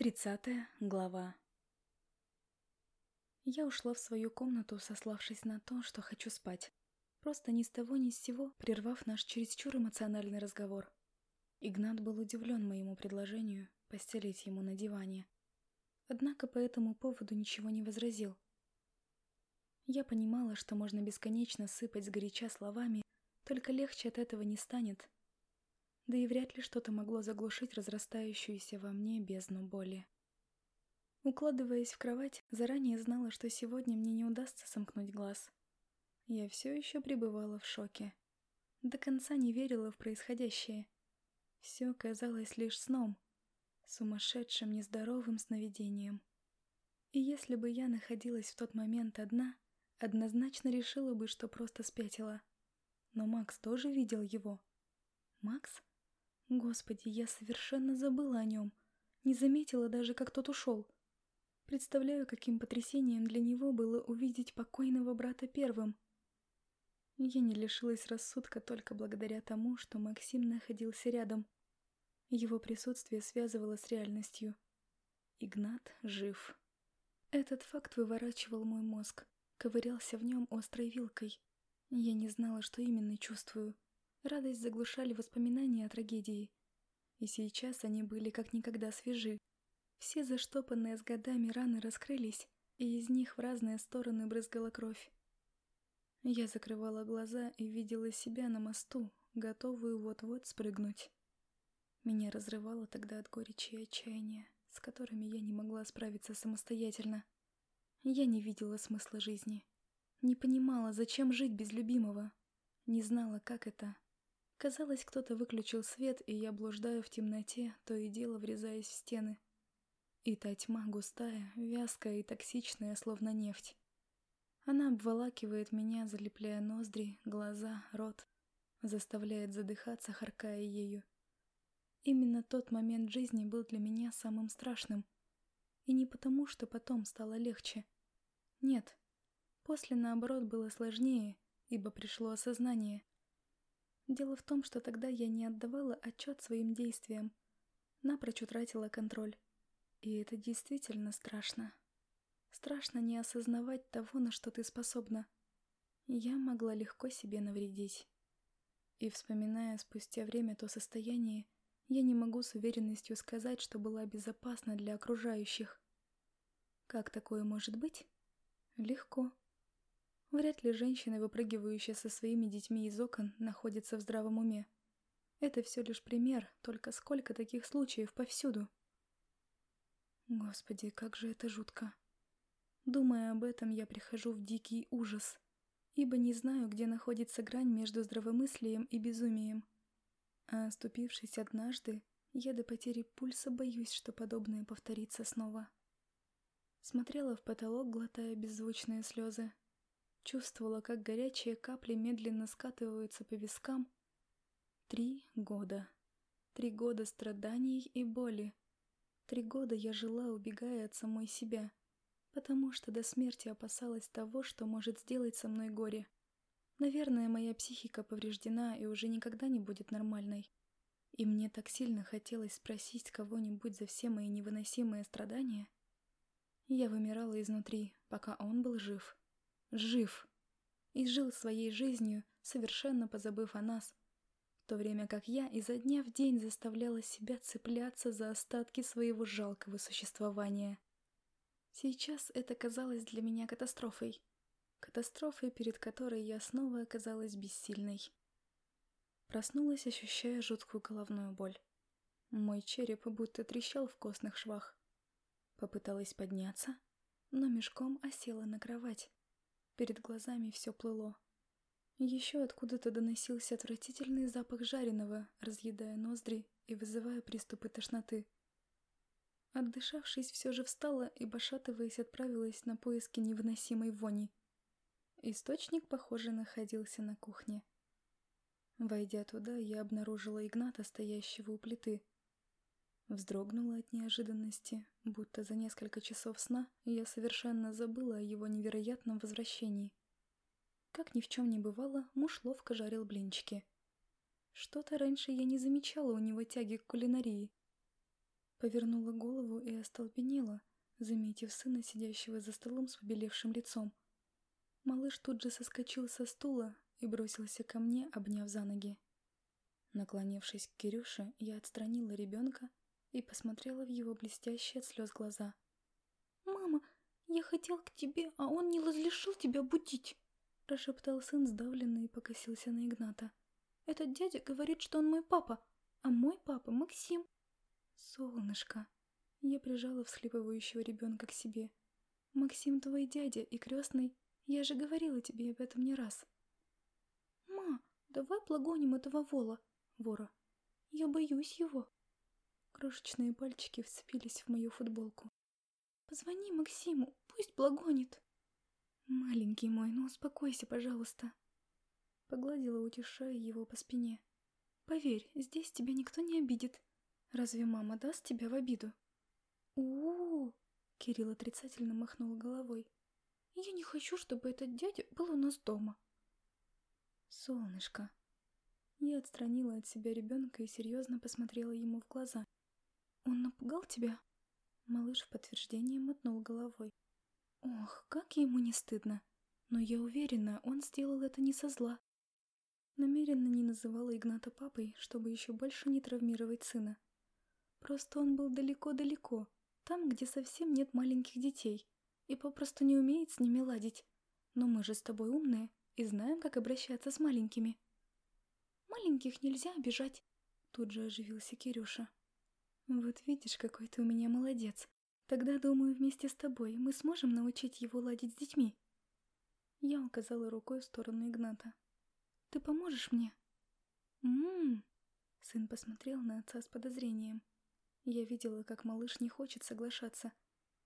Тридцатая глава Я ушла в свою комнату, сославшись на то, что хочу спать. Просто ни с того ни с сего, прервав наш чересчур эмоциональный разговор. Игнат был удивлен моему предложению постелить ему на диване. Однако по этому поводу ничего не возразил. Я понимала, что можно бесконечно сыпать сгоряча словами, только легче от этого не станет, да и вряд ли что-то могло заглушить разрастающуюся во мне бездну боли. Укладываясь в кровать, заранее знала, что сегодня мне не удастся сомкнуть глаз. Я все еще пребывала в шоке. До конца не верила в происходящее. Все казалось лишь сном, сумасшедшим нездоровым сновидением. И если бы я находилась в тот момент одна, однозначно решила бы, что просто спятила. Но Макс тоже видел его. Макс? Господи, я совершенно забыла о нем. Не заметила даже, как тот ушел. Представляю, каким потрясением для него было увидеть покойного брата первым. Я не лишилась рассудка только благодаря тому, что Максим находился рядом. Его присутствие связывало с реальностью. Игнат жив. Этот факт выворачивал мой мозг, ковырялся в нем острой вилкой. Я не знала, что именно чувствую. Радость заглушали воспоминания о трагедии. И сейчас они были как никогда свежи. Все заштопанные с годами раны раскрылись, и из них в разные стороны брызгала кровь. Я закрывала глаза и видела себя на мосту, готовую вот-вот спрыгнуть. Меня разрывало тогда от горечи и отчаяния, с которыми я не могла справиться самостоятельно. Я не видела смысла жизни. Не понимала, зачем жить без любимого. Не знала, как это Казалось, кто-то выключил свет, и я блуждаю в темноте, то и дело врезаясь в стены. И та тьма густая, вязкая и токсичная, словно нефть. Она обволакивает меня, залепляя ноздри, глаза, рот, заставляет задыхаться, харкая ею. Именно тот момент жизни был для меня самым страшным. И не потому, что потом стало легче. Нет. После, наоборот, было сложнее, ибо пришло осознание. Дело в том, что тогда я не отдавала отчет своим действиям, напрочь утратила контроль. И это действительно страшно. Страшно не осознавать того, на что ты способна. Я могла легко себе навредить. И вспоминая спустя время то состояние, я не могу с уверенностью сказать, что была безопасна для окружающих. Как такое может быть? Легко. Вряд ли женщина, выпрыгивающая со своими детьми из окон, находится в здравом уме. Это все лишь пример, только сколько таких случаев повсюду. Господи, как же это жутко. Думая об этом, я прихожу в дикий ужас, ибо не знаю, где находится грань между здравомыслием и безумием. А оступившись однажды, я до потери пульса боюсь, что подобное повторится снова. Смотрела в потолок, глотая беззвучные слезы, Чувствовала, как горячие капли медленно скатываются по вискам. Три года. Три года страданий и боли. Три года я жила, убегая от самой себя, потому что до смерти опасалась того, что может сделать со мной горе. Наверное, моя психика повреждена и уже никогда не будет нормальной. И мне так сильно хотелось спросить кого-нибудь за все мои невыносимые страдания. Я вымирала изнутри, пока он был жив жив и жил своей жизнью, совершенно позабыв о нас, в то время как я изо дня в день заставляла себя цепляться за остатки своего жалкого существования. Сейчас это казалось для меня катастрофой. Катастрофой, перед которой я снова оказалась бессильной. Проснулась, ощущая жуткую головную боль. Мой череп будто трещал в костных швах. Попыталась подняться, но мешком осела на кровать. Перед глазами все плыло. Еще откуда-то доносился отвратительный запах жареного, разъедая ноздри и вызывая приступы тошноты. Отдышавшись, все же встала и, пошатываясь, отправилась на поиски невыносимой вони. Источник, похоже, находился на кухне. Войдя туда, я обнаружила Игната, стоящего у плиты. Вздрогнула от неожиданности, будто за несколько часов сна я совершенно забыла о его невероятном возвращении. Как ни в чем не бывало, муж ловко жарил блинчики. Что-то раньше я не замечала у него тяги к кулинарии. Повернула голову и остолбенела, заметив сына, сидящего за столом с побелевшим лицом. Малыш тут же соскочил со стула и бросился ко мне, обняв за ноги. Наклонившись к Кирюше, я отстранила ребенка и посмотрела в его блестящие от слез глаза. «Мама, я хотел к тебе, а он не разрешил тебя будить!» прошептал сын сдавленно и покосился на Игната. «Этот дядя говорит, что он мой папа, а мой папа Максим». «Солнышко!» Я прижала всхлипывающего ребенка к себе. «Максим твой дядя и крестный. Я же говорила тебе об этом не раз». «Ма, давай плагоним этого вола, вора. Я боюсь его». Крошечные пальчики вцепились в мою футболку. «Позвони Максиму, пусть благонит». «Маленький мой, ну успокойся, пожалуйста». Погладила, утешая его по спине. «Поверь, здесь тебя никто не обидит. Разве мама даст тебя в обиду?» у Кирилл отрицательно махнул головой. «Я не хочу, чтобы этот дядя был у нас дома». «Солнышко». Я отстранила от себя ребенка и серьезно посмотрела ему в глаза. «Он напугал тебя?» Малыш в подтверждение мотнул головой. Ох, как ему не стыдно. Но я уверена, он сделал это не со зла. Намеренно не называла Игната папой, чтобы еще больше не травмировать сына. Просто он был далеко-далеко, там, где совсем нет маленьких детей, и попросту не умеет с ними ладить. Но мы же с тобой умные и знаем, как обращаться с маленькими. Маленьких нельзя обижать, тут же оживился Кирюша. Вот видишь, какой ты у меня молодец. Тогда, думаю, вместе с тобой мы сможем научить его ладить с детьми. Я указала рукой в сторону Игната. Ты поможешь мне? Ммм. Сын посмотрел на отца с подозрением. Я видела, как малыш не хочет соглашаться.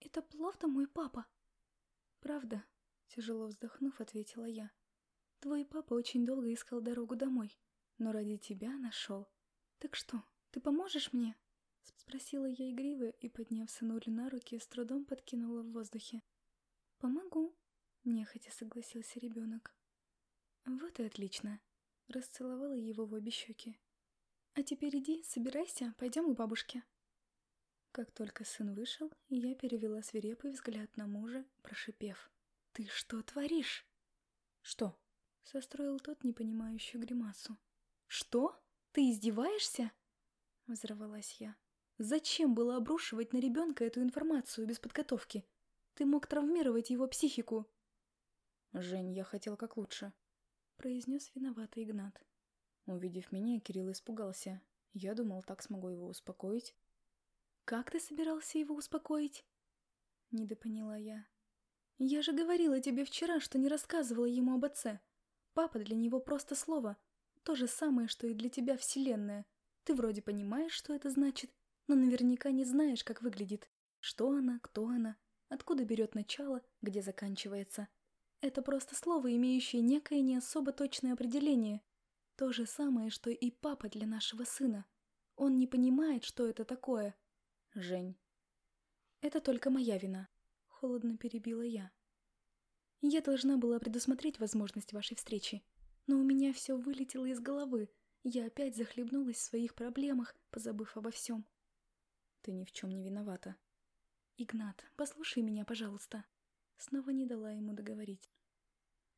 Это правда мой папа? Правда, тяжело вздохнув, ответила я. Твой папа очень долго искал дорогу домой, но ради тебя нашел. Так что, ты поможешь мне? Спросила я игриво и, подняв сынулю на руки, с трудом подкинула в воздухе. «Помогу», — нехотя согласился ребенок. «Вот и отлично», — расцеловала его в обе щеки. «А теперь иди, собирайся, пойдем к бабушке». Как только сын вышел, я перевела свирепый взгляд на мужа, прошипев. «Ты что творишь?» «Что?» — состроил тот непонимающую гримасу. «Что? Ты издеваешься?» — взорвалась я. Зачем было обрушивать на ребенка эту информацию без подготовки? Ты мог травмировать его психику. Жень, я хотел как лучше, произнес виноватый Игнат. Увидев меня, Кирилл испугался. Я думал, так смогу его успокоить. Как ты собирался его успокоить? Недопоняла я. Я же говорила тебе вчера, что не рассказывала ему об отце. Папа для него просто слово. То же самое, что и для тебя вселенная. Ты вроде понимаешь, что это значит, но наверняка не знаешь, как выглядит. Что она, кто она, откуда берет начало, где заканчивается. Это просто слово, имеющее некое не особо точное определение. То же самое, что и папа для нашего сына. Он не понимает, что это такое. Жень. Это только моя вина. Холодно перебила я. Я должна была предусмотреть возможность вашей встречи. Но у меня все вылетело из головы. Я опять захлебнулась в своих проблемах, позабыв обо всем. Ты ни в чем не виновата. Игнат, послушай меня, пожалуйста. Снова не дала ему договорить.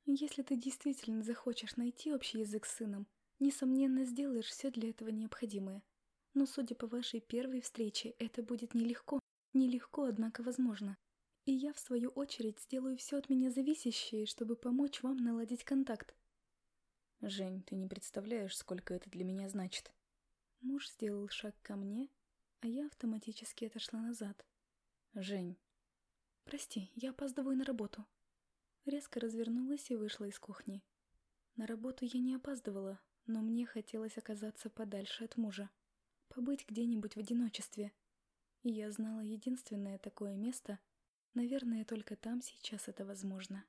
Если ты действительно захочешь найти общий язык с сыном, несомненно, сделаешь все для этого необходимое. Но, судя по вашей первой встрече, это будет нелегко. Нелегко, однако, возможно. И я, в свою очередь, сделаю все от меня зависящее, чтобы помочь вам наладить контакт. Жень, ты не представляешь, сколько это для меня значит. Муж сделал шаг ко мне, а я автоматически отошла назад. «Жень». «Прости, я опаздываю на работу». Резко развернулась и вышла из кухни. На работу я не опаздывала, но мне хотелось оказаться подальше от мужа. Побыть где-нибудь в одиночестве. И я знала единственное такое место, наверное, только там сейчас это возможно.